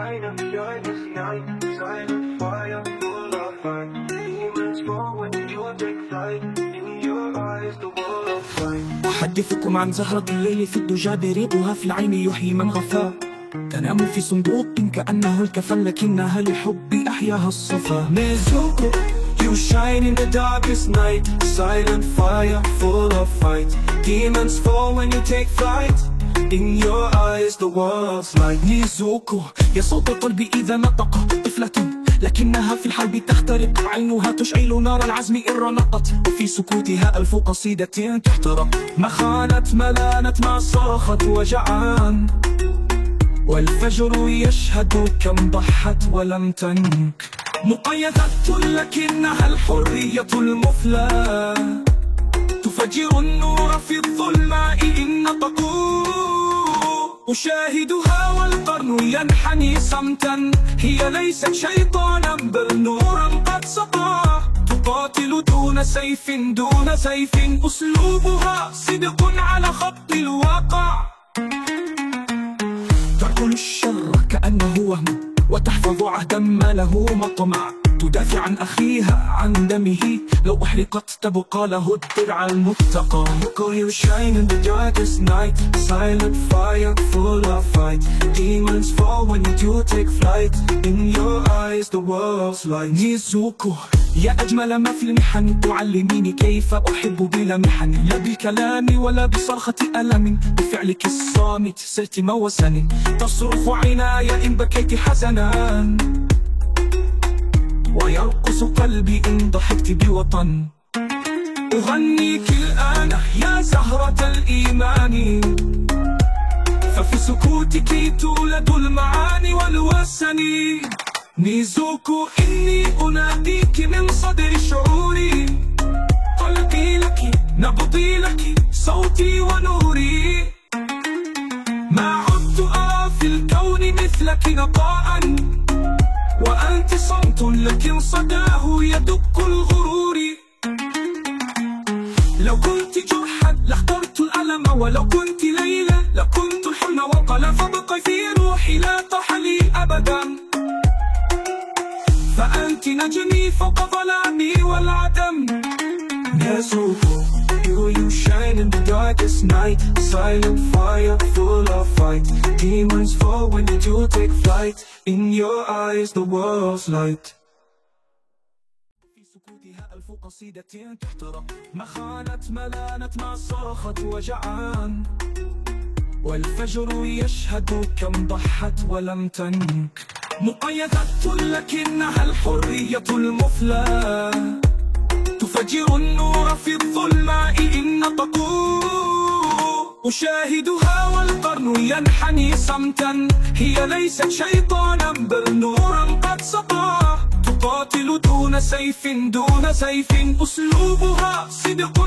shine and joy this night. Silent fire, full of fire. Demons fall when you take flight. In your eyes, the world of fire. أحدثكم عن زهرة الليل في الدجى بريقها في العين يحيي من غفا تنام في صندوق كأنه الكفن لكنها لحبي أحياها الصفا نيزوكو You shine in the darkest night Silent fire full of fight Demons fall when you take flight In your eyes the world's light نيزوكو يا صوت القلب إذا نطق. طفلة لكنها في الحرب تخترق. عينها تشعل نار العزم إن رنقت. وفي سكوتها ألف قصيدة تحترق. ما خانت ما لانت ما صاخت وجعان. والفجر يشهد كم ضحت ولم تنك. مقيدة لكنها الحرية المفلى. تفجر النور في الظلماء أشاهدها والقرن ينحني صمتا. هي ليست شيطانا بل نورا قد سطع تقاتل دون سيف دون سيف. أسلوبها صدق على خط الواقع. تأكل الشر كأنه وهم وتحفظ عهدا ما له مطمع. تدافع عن أخيها عن دمه. لو أحرقت تبقى له الدرع المتقى. Look you shine in the darkest night. Silent fire full of fight. Demons fall when you take flight. In your eyes the world's light. نيزوكو يا أجمل ما في المحن تعلميني كيف أحب بلا محن. لا بالكلام ولا بصرخة ألم. بفعلك الصامت صرت موسن تصرخ عناي إن بكيت حزنا. ويرقص قلبي إن ضحكت بوطن. أغنيك الآن يا زهرة الإيمان. ففي سكوتك تولد المعاني والوسن. نيزوكو إني أناديك من صدر شعوري. قلبي لك نبضي لك صوتي ونوري. ما عدت أرى في الكون مثلك نقاء وأنت صمت لكن صداه يدق الغرور. لو كنت جرحا لاخترت الألم ولو كنت ليلى لكنت الحلم والقلم فبقي في روحي لا تحلي أبدا. فأنت نجمي فوق ظلامي والعدم. Nezuko, you, you shine in the darkest night Silent fire, full of fight Demons fall when you do take flight In your eyes the world's light ألف قصيدة تحترق ما خانت ما لانت ما صاخت وجعان والفجر يشهد كم ضحت ولم تنك مقيدة لكنها الحرية المفلى تفجر النور في الظلماء إن نطقوا أشاهدها والقرن ينحني صمتا. هي ليست شيطانا بل نورا قد سطع تقاتل دون سيف دون سيف. أسلوبها صدق